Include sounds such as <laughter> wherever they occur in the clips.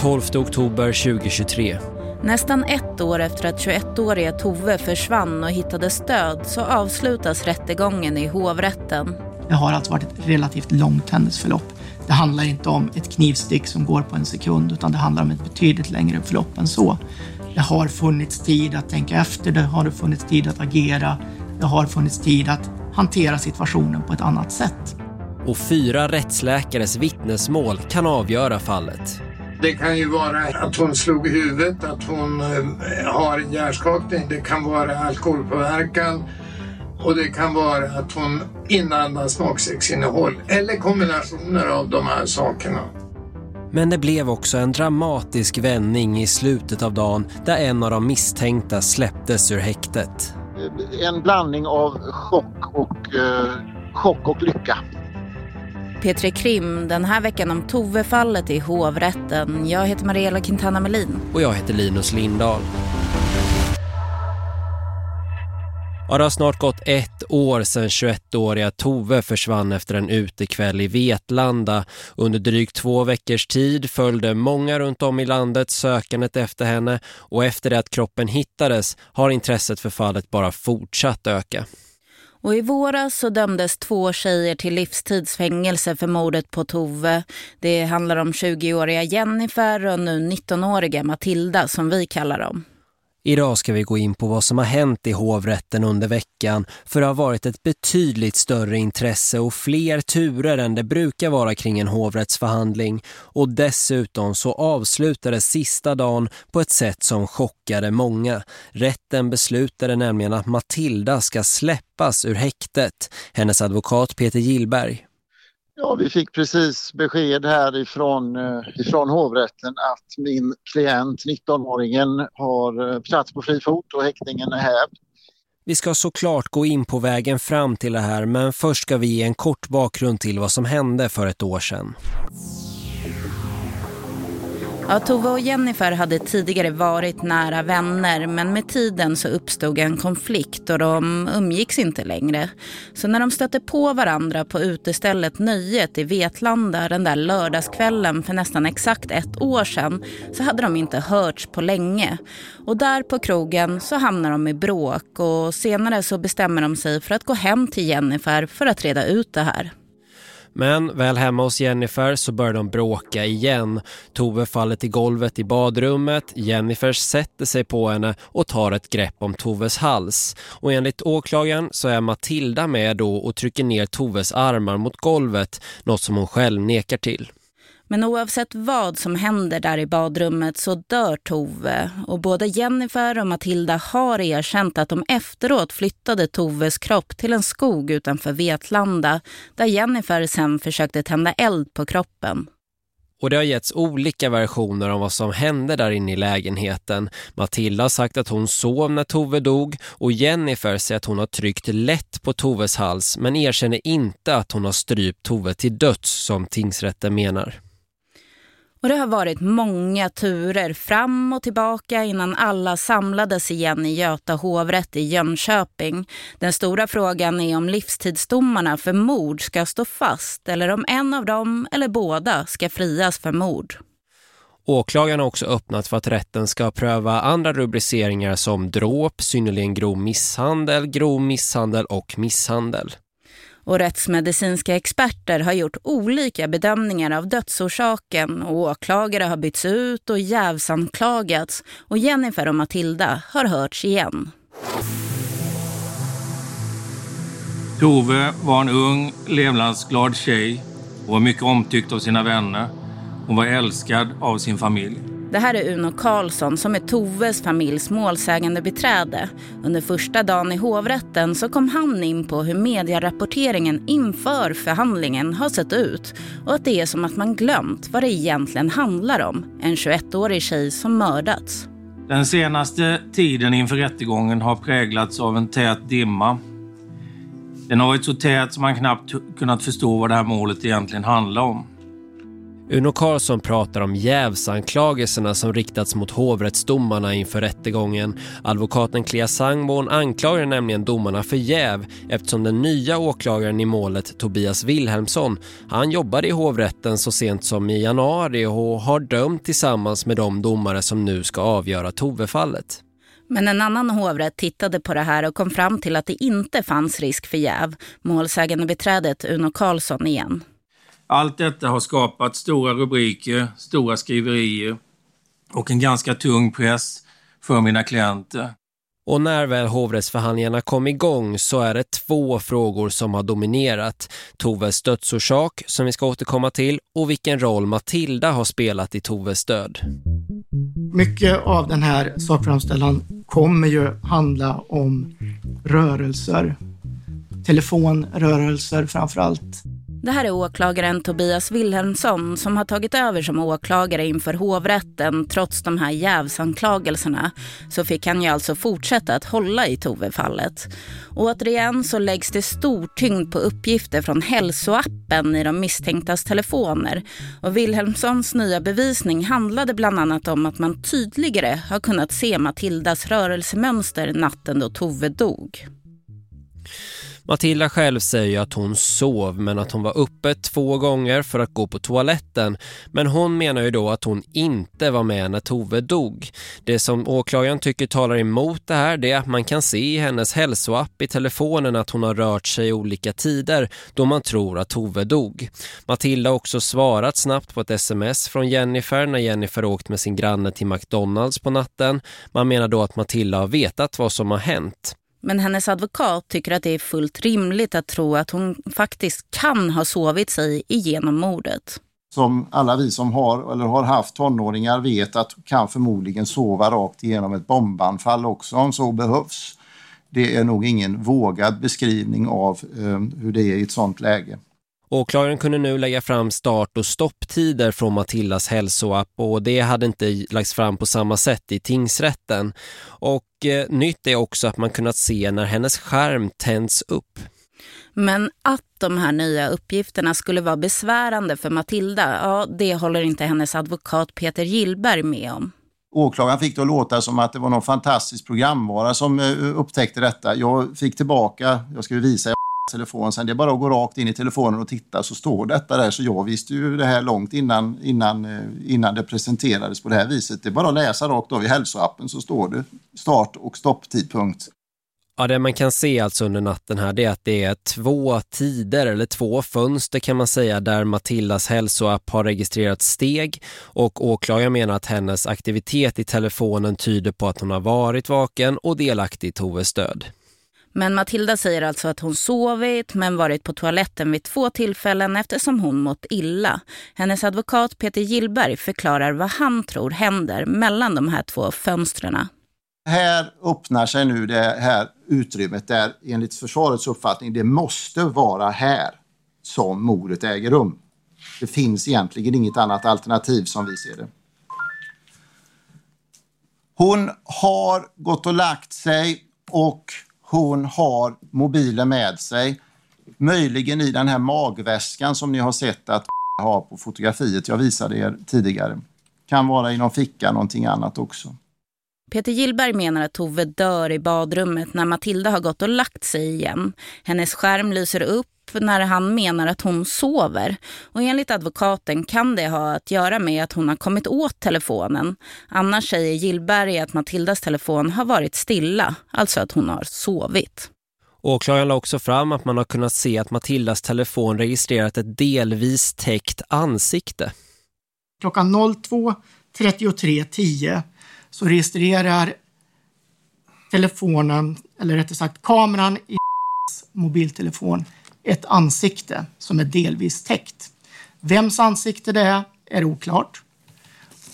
12 oktober 2023. Nästan ett år efter att 21-åriga Tove försvann och hittades död så avslutas rättegången i hovrätten. Det har alltså varit ett relativt långt händelseförlopp. Det handlar inte om ett knivstick som går på en sekund utan det handlar om ett betydligt längre förlopp än så. Det har funnits tid att tänka efter, det har funnits tid att agera, det har funnits tid att hantera situationen på ett annat sätt. Och fyra rättsläkares vittnesmål kan avgöra fallet. Det kan ju vara att hon slog i huvudet, att hon eh, har en hjärnskakning. Det kan vara alkoholpåverkan och det kan vara att hon inandas smaksäcksinnehåll eller kombinationer av de här sakerna. Men det blev också en dramatisk vändning i slutet av dagen där en av de misstänkta släpptes ur häktet. En blandning av chock och, eh, chock och lycka. P3 Krim, den här veckan om Tove-fallet i hovrätten. Jag heter Mariella Quintana Melin. Och jag heter Linus Lindahl. Ja, det har snart gått ett år sedan 21-åriga Tove försvann efter en utekväll i Vetlanda. Under drygt två veckors tid följde många runt om i landet sökandet efter henne och efter det att kroppen hittades har intresset för fallet bara fortsatt öka. Och i våras så dömdes två tjejer till livstidsfängelse för mordet på Tove. Det handlar om 20-åriga Jennifer och nu 19-åriga Matilda som vi kallar dem. Idag ska vi gå in på vad som har hänt i hovrätten under veckan för det har varit ett betydligt större intresse och fler turer än det brukar vara kring en hovrättsförhandling och dessutom så avslutades sista dagen på ett sätt som chockade många. Rätten beslutade nämligen att Matilda ska släppas ur häktet. Hennes advokat Peter Gillberg. Ja, vi fick precis besked här ifrån, eh, ifrån hovrätten att min klient, 19-åringen, har eh, plats på fri fot och häktningen är hävd. Vi ska såklart gå in på vägen fram till det här men först ska vi ge en kort bakgrund till vad som hände för ett år sedan. Ja, Tove och Jennifer hade tidigare varit nära vänner men med tiden så uppstod en konflikt och de umgicks inte längre. Så när de stötte på varandra på utestället Nöjet i Vetlanda den där lördagskvällen för nästan exakt ett år sedan så hade de inte hörts på länge. Och där på krogen så hamnar de i bråk och senare så bestämmer de sig för att gå hem till Jennifer för att reda ut det här. Men väl hemma hos Jennifer så börjar de bråka igen. Tove faller till golvet i badrummet. Jennifer sätter sig på henne och tar ett grepp om Toves hals. Och enligt åklagaren så är Matilda med då och trycker ner Toves armar mot golvet. Något som hon själv nekar till. Men oavsett vad som händer där i badrummet så dör Tove. Och både Jennifer och Matilda har erkänt att de efteråt flyttade Toves kropp till en skog utanför Vetlanda. Där Jennifer sen försökte tända eld på kroppen. Och det har getts olika versioner om vad som hände där inne i lägenheten. Matilda har sagt att hon sov när Tove dog och Jennifer säger att hon har tryckt lätt på Toves hals men erkänner inte att hon har strypt Tove till döds som tingsrätten menar. Och det har varit många turer fram och tillbaka innan alla samlades igen i Göta hovrätt i Jönköping. Den stora frågan är om livstidsdomarna för mord ska stå fast eller om en av dem eller båda ska frias för mord. Åklagaren har också öppnat för att rätten ska pröva andra rubriceringar som dråp, synnerligen grov misshandel, grov misshandel och misshandel. Och rättsmedicinska experter har gjort olika bedömningar av dödsorsaken och åklagare har bytts ut och jävsanklagats och Jennifer och Matilda har hörts igen. Tove var en ung, levnadsglad tjej och var mycket omtyckt av sina vänner. Hon var älskad av sin familj. Det här är Uno Karlsson som är Toves familjs målsägande beträde. Under första dagen i hovrätten så kom han in på hur medierapporteringen inför förhandlingen har sett ut och att det är som att man glömt vad det egentligen handlar om. En 21-årig tjej som mördats. Den senaste tiden inför rättegången har präglats av en tät dimma. Den har varit så tät som man knappt kunnat förstå vad det här målet egentligen handlar om. Uno Karlsson pratar om jävsanklagelserna som riktats mot hovrättsdomarna inför rättegången. Advokaten Clea Sangborn anklagar nämligen domarna för jäv eftersom den nya åklagaren i målet Tobias Wilhelmsson, han jobbade i hovrätten så sent som i januari och har dömt tillsammans med de domare som nu ska avgöra Tove-fallet. Men en annan hovrätt tittade på det här och kom fram till att det inte fanns risk för jäv. Målsägande beträdet Uno Karlsson igen. Allt detta har skapat stora rubriker, stora skriverier och en ganska tung press för mina klienter. Och när väl hovrättsförhandlingarna kom igång så är det två frågor som har dominerat. Toves dödsorsak som vi ska återkomma till och vilken roll Matilda har spelat i Toves död. Mycket av den här sakframställan kommer ju handla om rörelser. Telefonrörelser framför allt. Det här är åklagaren Tobias Wilhelmsson som har tagit över som åklagare inför hovrätten. Trots de här jävsanklagelserna så fick han ju alltså fortsätta att hålla i Tove-fallet. Återigen så läggs det stor tyngd på uppgifter från hälsoappen i de misstänktas telefoner. Och Wilhelmssons nya bevisning handlade bland annat om att man tydligare har kunnat se Matildas rörelsemönster natten då Tove dog. Matilda själv säger att hon sov men att hon var uppe två gånger för att gå på toaletten. Men hon menar ju då att hon inte var med när Tove dog. Det som åklagaren tycker talar emot det här det är att man kan se i hennes hälsoapp i telefonen att hon har rört sig i olika tider då man tror att Tove dog. Matilda har också svarat snabbt på ett sms från Jennifer när Jennifer åkt med sin granne till McDonalds på natten. Man menar då att Matilda har vetat vad som har hänt. Men hennes advokat tycker att det är fullt rimligt att tro att hon faktiskt kan ha sovit sig igenom mordet. Som alla vi som har eller har haft tonåringar vet att kan förmodligen sova rakt igenom ett bombanfall också om så behövs. Det är nog ingen vågad beskrivning av eh, hur det är i ett sånt läge. Åklagaren kunde nu lägga fram start- och stopptider från Matildas hälsoapp och det hade inte lagts fram på samma sätt i tingsrätten. Och eh, nytt är också att man kunnat se när hennes skärm tänds upp. Men att de här nya uppgifterna skulle vara besvärande för Matilda, ja det håller inte hennes advokat Peter Gillberg med om. Åklagaren fick det att låta som att det var någon fantastisk programvara som eh, upptäckte detta. Jag fick tillbaka, jag ska visa telefon sen. Det är bara att gå rakt in i telefonen och titta så står detta där. Så jag visste ju det här långt innan, innan, eh, innan det presenterades på det här viset. Det är bara att läsa rakt av i hälsoappen så står det start och stopptidpunkt. Ja, det man kan se alltså under natten här det är att det är två tider eller två fönster kan man säga där Matildas hälsoapp har registrerat steg och åklagaren menar att hennes aktivitet i telefonen tyder på att hon har varit vaken och delaktig i Toves död. Men Matilda säger alltså att hon sovit men varit på toaletten vid två tillfällen eftersom hon mått illa. Hennes advokat Peter Gillberg förklarar vad han tror händer mellan de här två fönstren. Här öppnar sig nu det här utrymmet där enligt försvarets uppfattning det måste vara här som mordet äger rum. Det finns egentligen inget annat alternativ som vi ser det. Hon har gått och lagt sig och hon har mobilen med sig. Möjligen i den här magväskan som ni har sett att <laughs> ha på fotografiet jag visade er tidigare. Kan vara i någon ficka, någonting annat också. Peter Gillberg menar att Tove dör i badrummet när Matilda har gått och lagt sig igen. Hennes skärm lyser upp när han menar att hon sover. Och enligt advokaten kan det ha att göra med att hon har kommit åt telefonen. Annars säger Gillberg att Matildas telefon har varit stilla, alltså att hon har sovit. Åklagaren la också fram att man har kunnat se att Matildas telefon registrerat ett delvis täckt ansikte. Klockan 02.33.10 så registrerar telefonen, eller rättare sagt kameran i mobiltelefon ett ansikte som är delvis täckt. Vems ansikte det är är oklart.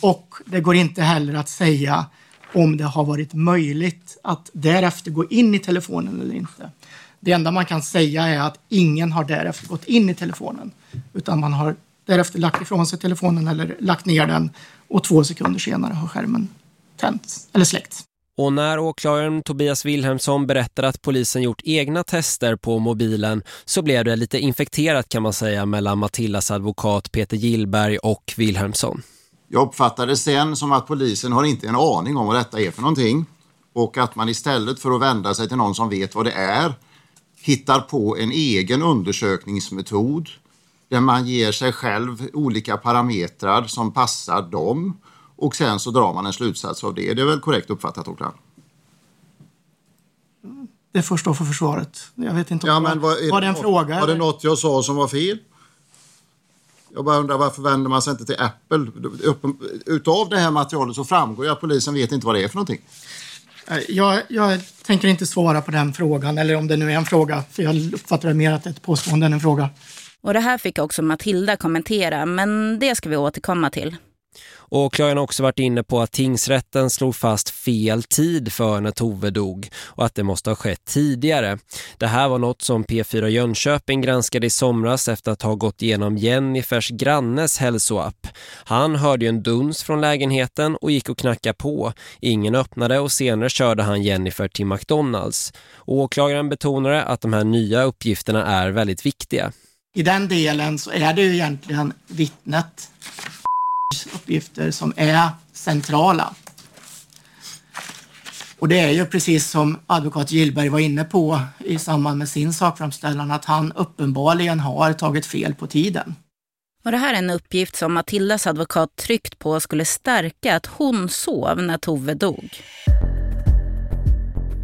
Och det går inte heller att säga om det har varit möjligt att därefter gå in i telefonen eller inte. Det enda man kan säga är att ingen har därefter gått in i telefonen utan man har därefter lagt ifrån sig telefonen eller lagt ner den och två sekunder senare har skärmen tänts eller släckts. Och när åklagaren Tobias Wilhelmsson berättar att polisen gjort egna tester på mobilen så blev det lite infekterat kan man säga mellan Matillas advokat Peter Gillberg och Wilhelmsson. Jag uppfattade sen som att polisen har inte en aning om vad detta är för någonting och att man istället för att vända sig till någon som vet vad det är hittar på en egen undersökningsmetod där man ger sig själv olika parametrar som passar dem och sen så drar man en slutsats av det. Det är väl korrekt uppfattat, Håkan? Det får stå för försvaret. Jag vet inte om Ja, det men var, vad är var det en något- fråga. Var det eller? något jag sa som var fel? Jag bara undrar varför vänder man sig inte till Apple? Utav det här materialet så framgår ju att polisen vet inte vad det är för någonting. Eh, Jag, jag tänker inte svara på den frågan, eller om det nu är en fråga, för jag uppfattar det mer att det är ett påstående än en fråga. Och det här fick också Matilda kommentera, men det ska vi återkomma till. Åklagaren har också varit inne på att tingsrätten slog fast fel tid för när Tove dog och att det måste ha skett tidigare. Det här var något som P4 Jönköping granskade i somras efter att ha gått igenom Jennifers grannes hälsoapp. Han hörde ju en duns från lägenheten och gick och knackade på. Ingen öppnade och senare körde han Jennifer till McDonalds. Åklagaren betonade att de här nya uppgifterna är väldigt viktiga. I den delen så är det ju egentligen vittnet uppgifter som är centrala. Och det är ju precis som advokat Gillberg var inne på i samband med sin sakframställan att han uppenbarligen har tagit fel på tiden. Och det här är en uppgift som Matildas advokat tryckt på skulle stärka att hon sov när Tove dog.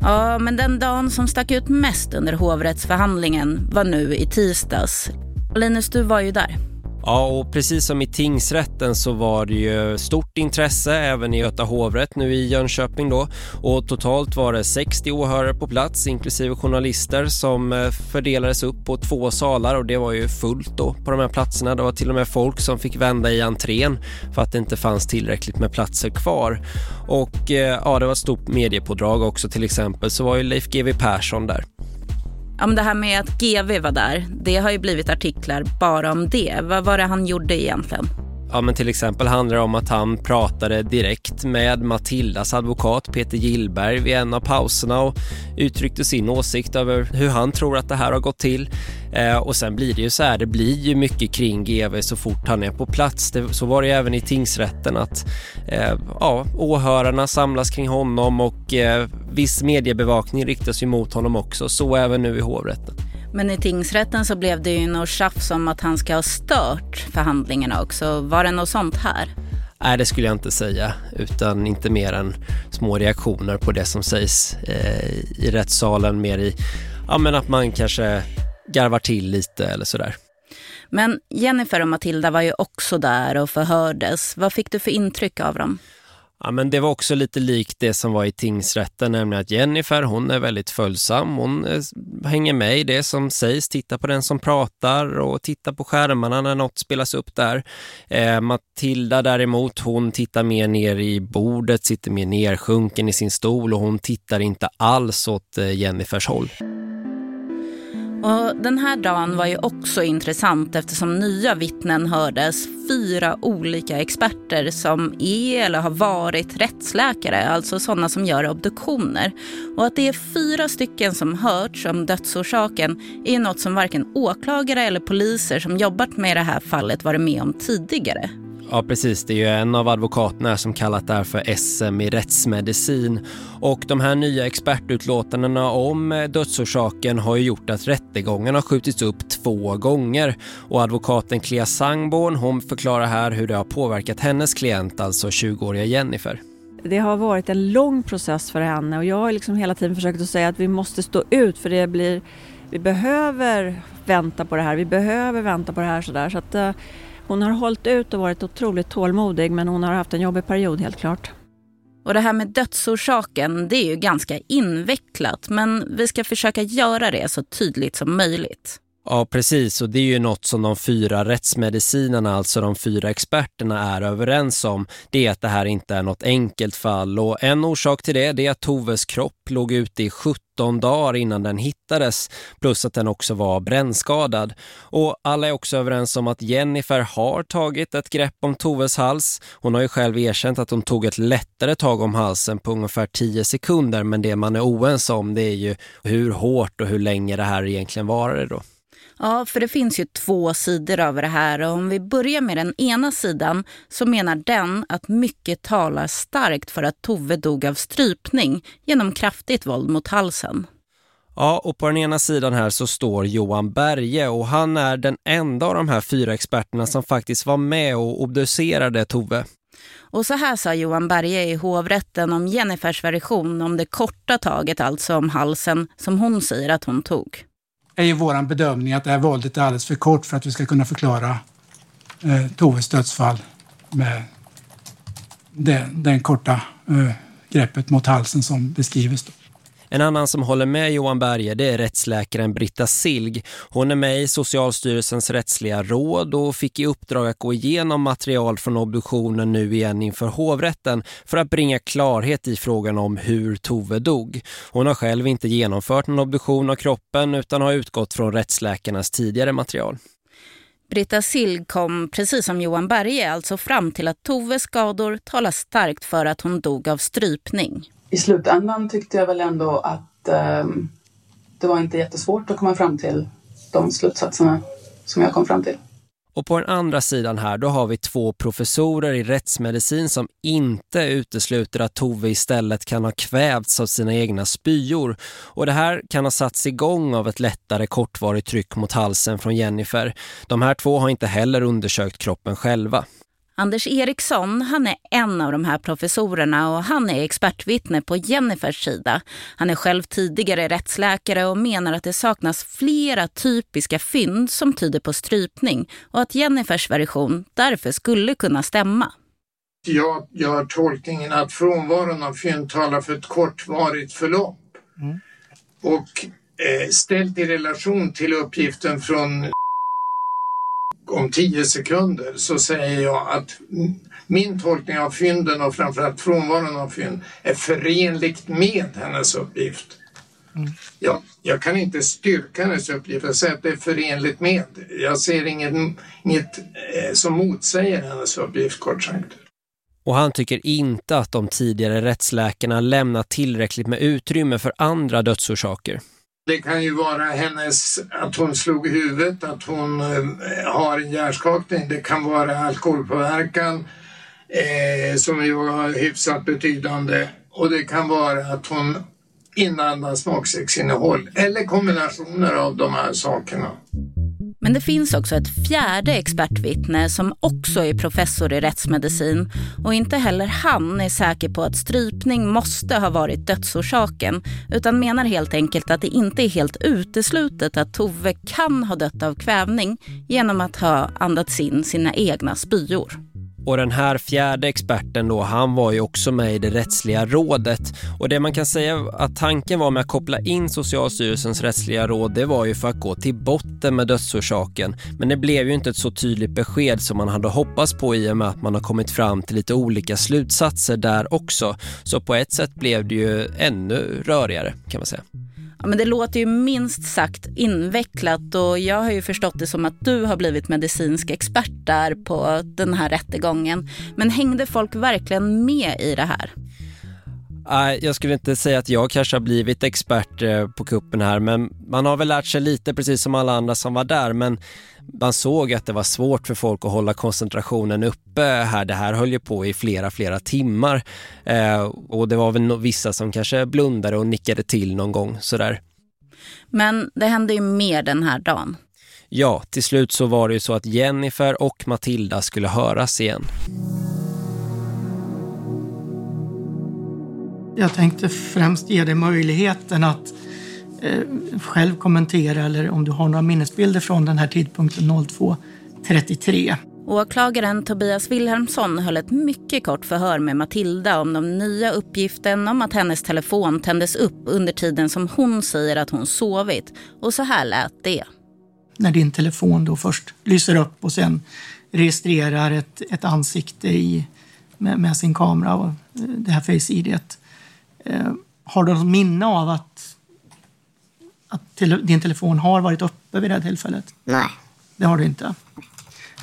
Ja, men den dagen som stack ut mest under hovrättsförhandlingen var nu i tisdags. Linus, du var ju där. Ja, och precis som i tingsrätten så var det ju stort intresse även i Göta hovrätt nu i Jönköping då. Och totalt var det 60 åhörare på plats, inklusive journalister som eh, fördelades upp på två salar och det var ju fullt då på de här platserna. Det var till och med folk som fick vända i entrén för att det inte fanns tillräckligt med platser kvar. Och eh, ja, det var ett stort mediepådrag också till exempel så var ju Leif GW Persson där. Ja, men det här med att GV var där, det har ju blivit artiklar bara om det. Vad var det han gjorde egentligen? Ja men till exempel handlar det om att han pratade direkt med Matildas advokat Peter Gillberg vid en av pauserna och uttryckte sin åsikt över hur han tror att det här har gått till. Eh, och sen blir det ju så här, det blir ju mycket kring GV så fort han är på plats. Det, så var det ju även i tingsrätten att eh, ja, åhörarna samlas kring honom och eh, viss mediebevakning riktas ju mot honom också, så även nu i hovrätten. Men i tingsrätten så blev det ju något tjafs om att han ska ha stört förhandlingarna också. Var det något sånt här? Nej, det skulle jag inte säga, utan inte mer än små reaktioner på det som sägs eh, i rättssalen, mer i ja, men att man kanske garvar till lite eller sådär. Men Jennifer och Matilda var ju också där och förhördes. Vad fick du för intryck av dem? Ja, men det var också lite likt det som var i tingsrätten, nämligen att Jennifer, hon är väldigt följsam. Hon eh, hänger med i det som sägs, tittar på den som pratar och tittar på skärmarna när något spelas upp där. Eh, Matilda däremot, hon tittar mer ner i bordet, sitter mer nersjunken i sin stol och hon tittar inte alls åt eh, Jennifers håll. Och den här dagen var ju också intressant eftersom nya vittnen hördes. Fyra olika experter som är eller har varit rättsläkare, alltså sådana som gör obduktioner. Och att det är fyra stycken som hörts om dödsorsaken är något som varken åklagare eller poliser som jobbat med det här fallet varit med om tidigare. Ja, precis. Det är ju en av advokaterna som kallat det här för SM i rättsmedicin. Och de här nya expertutlåtandena om eh, dödsorsaken har ju gjort att rättegången har skjutits upp två gånger. Och advokaten Clea Sangborn, hon förklarar här hur det har påverkat hennes klient, alltså 20-åriga Jennifer. Det har varit en lång process för henne och jag har liksom hela tiden försökt att säga att vi måste stå ut för det blir, vi behöver vänta på det här, vi behöver vänta på det här sådär. Så att, eh, hon har hållit ut och varit otroligt tålmodig men hon har haft en jobbig period helt klart. Och det här med dödsorsaken, det är ju ganska invecklat men vi ska försöka göra det så tydligt som möjligt. Ja, precis. Och det är ju något som de fyra rättsmedicinerna, alltså de fyra experterna, är överens om. Det är att det här inte är något enkelt fall. Och en orsak till det är att Toves kropp låg ute i 17 dagar innan den hittades. Plus att den också var brännskadad. Och alla är också överens om att Jennifer har tagit ett grepp om Toves hals. Hon har ju själv erkänt att hon tog ett lättare tag om halsen på ungefär 10 sekunder. Men det man är oense om det är ju hur hårt och hur länge det här egentligen varade då. Ja, för det finns ju två sidor av det här och om vi börjar med den ena sidan så menar den att mycket talar starkt för att Tove dog av strypning genom kraftigt våld mot halsen. Ja, och på den ena sidan här så står Johan Berge och han är den enda av de här fyra experterna som faktiskt var med och obducerade Tove. Och så här sa Johan Berge i hovrätten om Jennifers version om det korta taget, alltså om halsen, som hon säger att hon tog är ju vår bedömning att det här våldet är alldeles för kort för att vi ska kunna förklara eh, Toves dödsfall med det, den korta eh, greppet mot halsen som beskrivs. Då. En annan som håller med Johan Berge det är rättsläkaren Britta Silg. Hon är med i Socialstyrelsens rättsliga råd och fick i uppdrag att gå igenom material från obduktionen nu igen inför hovrätten för att bringa klarhet i frågan om hur Tove dog. Hon har själv inte genomfört någon obduktion av kroppen utan har utgått från rättsläkarnas tidigare material. Britta Silg kom, precis som Johan Berge, alltså fram till att Toves skador talar starkt för att hon dog av strypning i slutändan tyckte jag väl ändå att eh, det var inte jättesvårt att komma fram till de slutsatserna som jag kom fram till. Och på den andra sidan här då har vi två professorer i rättsmedicin som inte utesluter att Tove istället kan ha kvävts av sina egna spyor. Och det här kan ha satts igång av ett lättare kortvarigt tryck mot halsen från Jennifer. De här två har inte heller undersökt kroppen själva. Anders Eriksson, han är en av de här professorerna och han är expertvittne på Jennifers sida. Han är själv tidigare rättsläkare och menar att det saknas flera typiska fynd som tyder på strypning och att Jennifers version därför skulle kunna stämma. Jag gör tolkningen att frånvaron av fynd talar för ett kortvarigt förlopp. Mm. Och eh, ställt i relation till uppgiften från om tio sekunder så säger jag att min tolkning av fynden och framförallt frånvaron av fynd är förenligt med hennes uppgift. Mm. Jag, jag, kan inte styrka hennes uppgift, jag säger att det är förenligt med. Jag ser inget, inget eh, som motsäger hennes uppgift kort sagt. Och han tycker inte att de tidigare rättsläkarna lämnat tillräckligt med utrymme för andra dödsorsaker. Det kan ju vara hennes, att hon slog huvudet, att hon eh, har en hjärnskakning. Det kan vara alkoholpåverkan eh, som ju var hyfsat betydande. Och det kan vara att hon inandas smaksexinnehåll eller kombinationer av de här sakerna. Men det finns också ett fjärde expertvittne som också är professor i rättsmedicin och inte heller han är säker på att strypning måste ha varit dödsorsaken utan menar helt enkelt att det inte är helt uteslutet att Tove kan ha dött av kvävning genom att ha andats in sina egna spyor. Och den här fjärde experten då, han var ju också med i det rättsliga rådet. Och det man kan säga att tanken var med att koppla in Socialstyrelsens rättsliga råd, det var ju för att gå till botten med dödsorsaken. Men det blev ju inte ett så tydligt besked som man hade hoppats på i och med att man har kommit fram till lite olika slutsatser där också. Så på ett sätt blev det ju ännu rörigare kan man säga. Ja, men det låter ju minst sagt invecklat och jag har ju förstått det som att du har blivit medicinsk expert där på den här rättegången. Men hängde folk verkligen med i det här? Jag skulle inte säga att jag kanske har blivit expert eh, på kuppen här men man har väl lärt sig lite precis som alla andra som var där men man såg att det var svårt för folk att hålla koncentrationen uppe här. Det här höll ju på i flera, flera timmar eh, och det var väl vissa som kanske blundade och nickade till någon gång sådär. Men det hände ju mer den här dagen. Ja, till slut så var det ju så att Jennifer och Matilda skulle höras igen. Jag tänkte främst ge dig möjligheten att eh, själv kommentera eller om du har några minnesbilder från den här tidpunkten 02.33. Åklagaren Tobias Wilhelmsson höll ett mycket kort förhör med Matilda om de nya uppgiften om att hennes telefon tändes upp under tiden som hon säger att hon sovit. Och så här lät det. när din telefon då först lyser upp och sen registrerar ett, ett ansikte i, med, med sin kamera och eh, det här Face ID. Eh, har du något minne av att, att tele, din telefon har varit uppe vid det här tillfället? Nej. Det har du inte.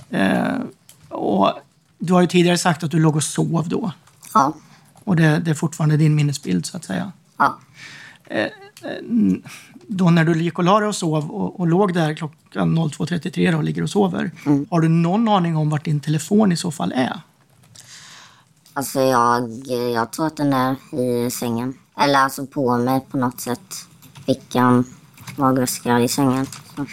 Eh, och du har ju tidigare sagt att du låg och sov då. Ja. Och det, det är fortfarande din minnesbild så att säga. Ja. Eh, eh, då när du gick och la dig och sov och, och låg där klockan 02.33 och ligger och sover. Mm. Har du någon aning om vart din telefon i så fall är? Alltså jag, jag tror att den är i sängen. Eller alltså på mig på något sätt. Fickan, magväska i sängen. Så.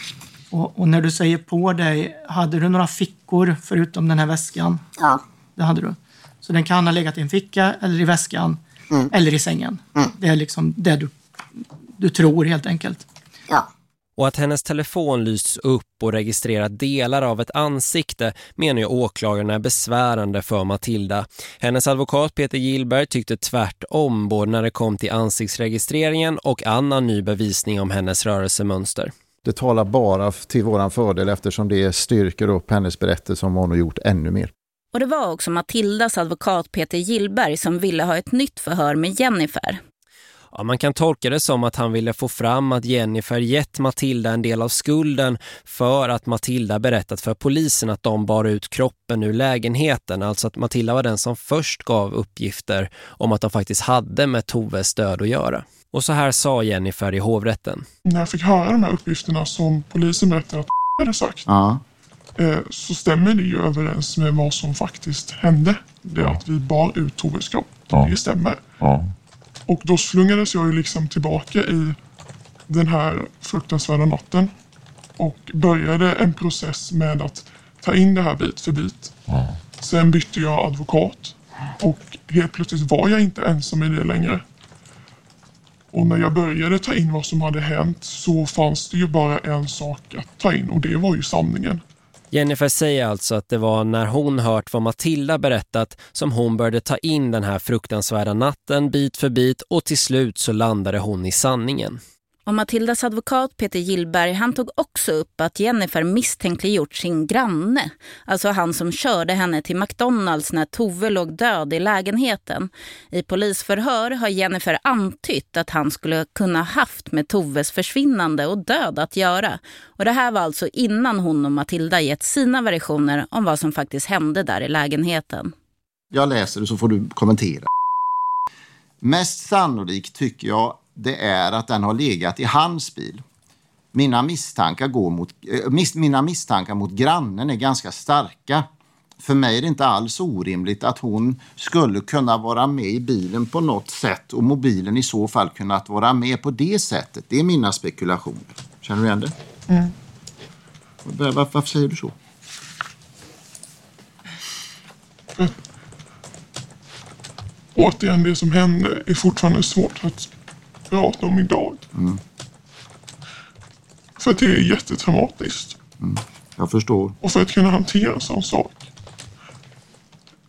Och, och när du säger på dig, hade du några fickor förutom den här väskan? Ja. Det hade du. Så den kan ha legat i en ficka eller i väskan Mm. eller i sängen. Mm. Det är liksom det du, du tror helt enkelt. Ja. Och att hennes telefon lysts upp och registrerar delar av ett ansikte menar ju åklagaren är besvärande för Matilda. Hennes advokat Peter Gillberg tyckte tvärtom både när det kom till ansiktsregistreringen och annan ny bevisning om hennes rörelsemönster. Det talar bara till våran fördel eftersom det styrker upp hennes berättelse om hon har gjort ännu mer. Och det var också Matildas advokat Peter Gillberg som ville ha ett nytt förhör med Jennifer. Ja, man kan tolka det som att han ville få fram att Jennifer gett Matilda en del av skulden för att Matilda berättat för polisen att de bar ut kroppen ur lägenheten. Alltså att Matilda var den som först gav uppgifter om att de faktiskt hade med Toves död att göra. Och så här sa Jennifer i hovrätten. När jag fick höra de här uppgifterna som polisen berättade att <laughs> hade sagt Ja. eh, så stämmer det ju överens med vad som faktiskt hände. Det är att vi bar ut Toves kropp. Det stämmer. Och då slungades jag ju liksom tillbaka i den här fruktansvärda natten och började en process med att ta in det här bit för bit. Sen bytte jag advokat och helt plötsligt var jag inte ensam i det längre. Och när jag började ta in vad som hade hänt så fanns det ju bara en sak att ta in och det var ju sanningen. Jennifer säger alltså att det var när hon hört vad Matilda berättat som hon började ta in den här fruktansvärda natten bit för bit och till slut så landade hon i sanningen. Och Matildas advokat Peter Gillberg han tog också upp att Jennifer misstänkliggjort sin granne. Alltså han som körde henne till McDonalds när Tove låg död i lägenheten. I polisförhör har Jennifer antytt att han skulle kunna haft med Toves försvinnande och död att göra. Och det här var alltså innan hon och Matilda gett sina versioner om vad som faktiskt hände där i lägenheten. Jag läser det så får du kommentera. Mest sannolikt tycker jag det är att den har legat i hans bil. Mina misstankar, går mot, eh, mis, mina misstankar mot grannen är ganska starka. För mig är det inte alls orimligt att hon skulle kunna vara med i bilen på något sätt och mobilen i så fall kunnat vara med på det sättet. Det är mina spekulationer. Känner du igen det? Mm. Varför, varför säger du så? Återigen, det som hände är fortfarande svårt att prata om idag. Mm. För att det är jättetraumatiskt. Jag förstår. Och för att kunna hantera en sån sak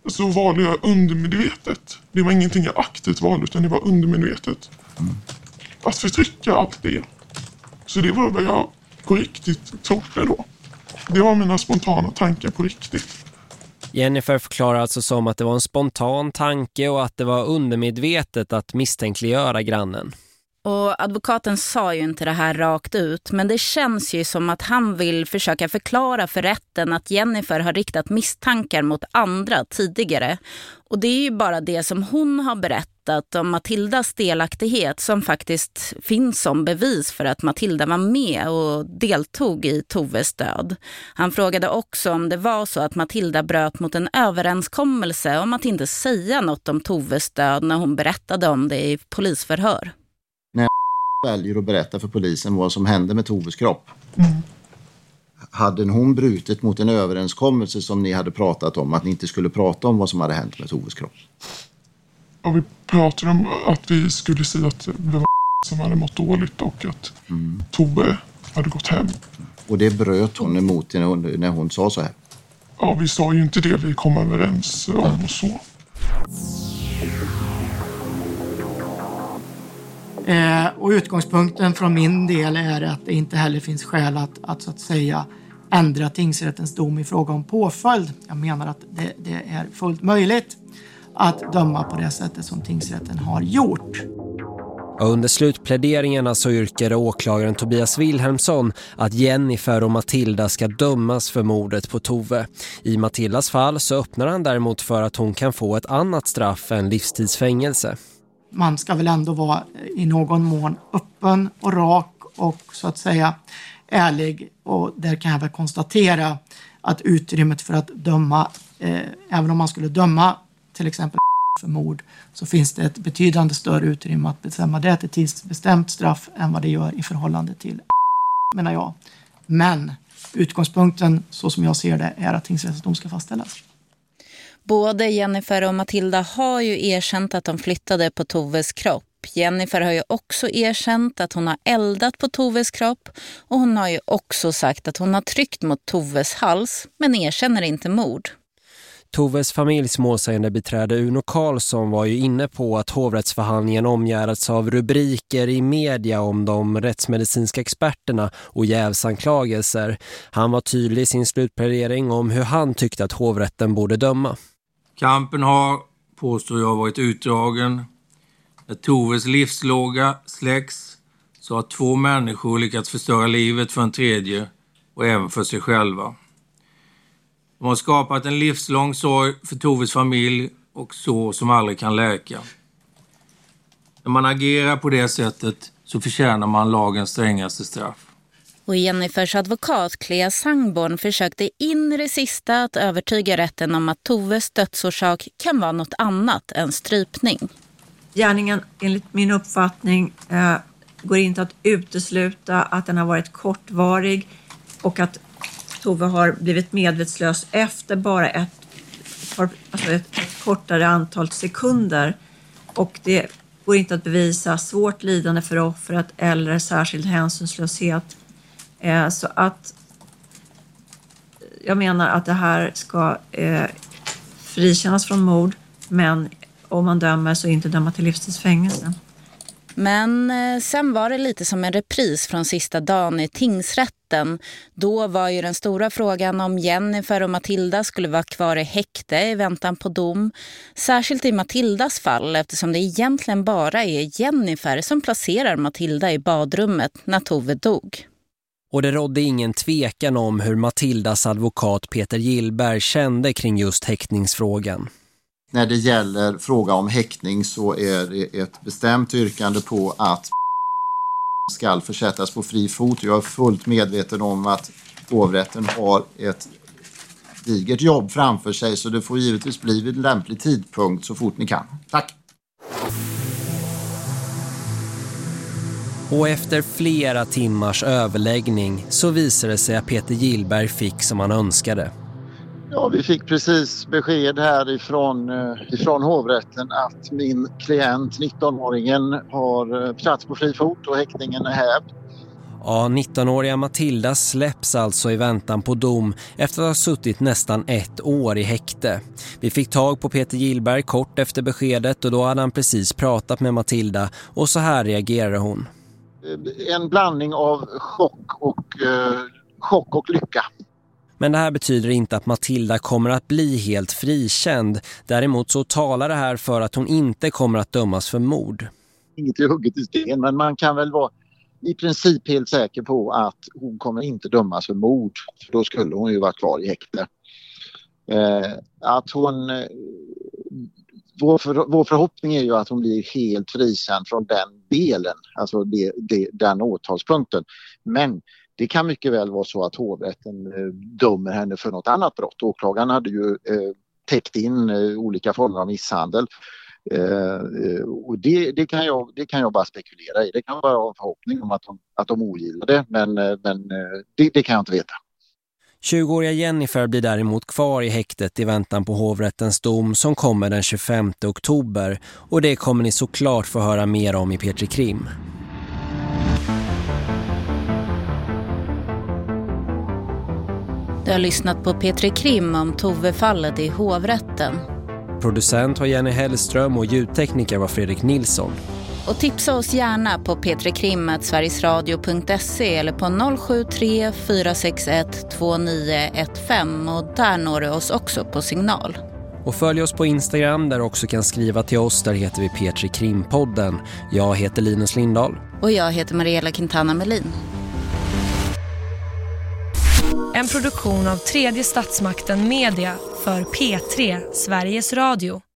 så valde jag undermedvetet. Det var ingenting jag aktivt valde utan det var undermedvetet. Att förtrycka allt det. Så det var vad jag på riktigt trodde då. Det var mina spontana tankar på riktigt. Jennifer förklarar alltså som att det var en spontan tanke och att det var undermedvetet att misstänkliggöra grannen. Och advokaten sa ju inte det här rakt ut, men det känns ju som att han vill försöka förklara för rätten att Jennifer har riktat misstankar mot andra tidigare. Och det är ju bara det som hon har berättat om Matildas delaktighet som faktiskt finns som bevis för att Matilda var med och deltog i Toves död. Han frågade också om det var så att Matilda bröt mot en överenskommelse om att inte säga något om Toves död när hon berättade om det i polisförhör väljer att berätta för polisen vad som hände med Toves kropp. Hade hon brutit mot en överenskommelse som ni hade pratat om, att ni inte skulle prata om vad som hade hänt med Toves kropp? Och vi pratade om att vi skulle säga att det var som hade mått dåligt och att Tove hade gått hem. Och det bröt hon emot när hon, när hon sa så här. Ja, vi sa ju inte det vi kom överens om och så. Eh, och utgångspunkten från min del är att det inte heller finns skäl att, att så att säga ändra tingsrättens dom i fråga om påföljd. Jag menar att det, det är fullt möjligt att döma på det sättet som tingsrätten har gjort. Under slutpläderingarna så yrkade åklagaren Tobias Wilhelmsson att Jennifer och Matilda ska dömas för mordet på Tove. I Matildas fall så öppnar han däremot för att hon kan få ett annat straff än livstidsfängelse. Man ska väl ändå vara i någon mån öppen och rak och så att säga ärlig och där kan jag väl konstatera att utrymmet för att döma, eh, även om man skulle döma till exempel för mord så finns det ett betydande större utrymme att bestämma det till tidsbestämt straff än vad det gör i förhållande till menar jag. Men utgångspunkten så som jag ser det är att tingsrättens dom ska fastställas. Både Jennifer och Matilda har ju erkänt att de flyttade på Toves kropp. Jennifer har ju också erkänt att hon har eldat på Toves kropp och hon har ju också sagt att hon har tryckt mot Toves hals men erkänner inte mord. Toves familjs målsägandebiträde Uno Karlsson var ju inne på att hovrättsförhandlingen omgärdats av rubriker i media om de rättsmedicinska experterna och jävsanklagelser. Han var tydlig i sin slutplädering om hur han tyckte att hovrätten borde döma. Kampen har, påstår jag, varit utdragen. När Toves livslåga släcks så har två människor lyckats förstöra livet för en tredje och även för sig själva. De har skapat en livslång sorg för Toves familj och så som aldrig kan läka. När man agerar på det sättet så förtjänar man lagens strängaste straff. Och Jennifers advokat Clea Sangborn försökte in i det sista att övertyga rätten om att Toves dödsorsak kan vara något annat än strypning. Gärningen enligt min uppfattning eh, går inte att utesluta att den har varit kortvarig och att Tove har blivit medvetslös efter bara ett, alltså ett, ett kortare antal sekunder. Och det går inte att bevisa svårt lidande för offret eller särskild hänsynslöshet. Eh, så att jag menar att det här ska eh, frikännas från mord men om man dömer så inte döma till livstidsfängelse. Men eh, sen var det lite som en repris från sista dagen i tingsrätten. Då var ju den stora frågan om Jennifer och Matilda skulle vara kvar i häkte i väntan på dom. Särskilt i Matildas fall eftersom det egentligen bara är Jennifer som placerar Matilda i badrummet när Tove dog. Och det rådde ingen tvekan om hur Matildas advokat Peter Gillberg kände kring just häktningsfrågan. När det gäller fråga om häktning så är det ett bestämt yrkande på att <laughs> ska försättas på fri fot. Jag är fullt medveten om att hovrätten har ett digert jobb framför sig så det får givetvis bli vid lämplig tidpunkt så fort ni kan. Tack! Och efter flera timmars överläggning så visade det sig att Peter Gillberg fick som han önskade. Ja, vi fick precis besked här ifrån, eh, ifrån hovrätten att min klient, 19-åringen, har plats eh, på fri fot och häktningen är hävd. Ja, 19-åriga Matilda släpps alltså i väntan på dom efter att ha suttit nästan ett år i häkte. Vi fick tag på Peter Gillberg kort efter beskedet och då hade han precis pratat med Matilda och så här reagerade hon. Eh, en blandning av chock och, eh, chock och lycka. Men det här betyder inte att Matilda kommer att bli helt frikänd. Däremot så talar det här för att hon inte kommer att dömas för mord. Inget är hugget i sten men man kan väl vara i princip helt säker på att hon kommer inte dömas för mord. För då skulle hon ju vara kvar i häkte. Eh, att hon... Vår, för, vår förhoppning är ju att hon blir helt frikänd från den delen, alltså det, det, den åtalspunkten. Men det kan mycket väl vara så att hovrätten eh, dömer henne för något annat brott. Åklagaren hade ju eh, täckt in eh, olika former av misshandel. Eh, eh, och det, det, kan jag, det kan jag bara spekulera i. Det kan vara en förhoppning om att de, att de ogillar det, men, eh, men det, det kan jag inte veta. 20-åriga Jennifer blir däremot kvar i häktet i väntan på hovrättens dom som kommer den 25 oktober och det kommer ni såklart få höra mer om i Petri Krim. Du har lyssnat på Petri Krim om Tove-fallet i hovrätten. Producent var Jenny Hellström och ljudtekniker var Fredrik Nilsson. Och tipsa oss gärna på p3krim.sverigesradio.se eller på 073 461 2915 och där når du oss också på signal. Och följ oss på Instagram där du också kan skriva till oss. Där heter vi Petri Krimpodden. Jag heter Linus Lindahl. Och jag heter Mariella Quintana Melin. En produktion av tredje statsmakten Media för P3 Sveriges Radio.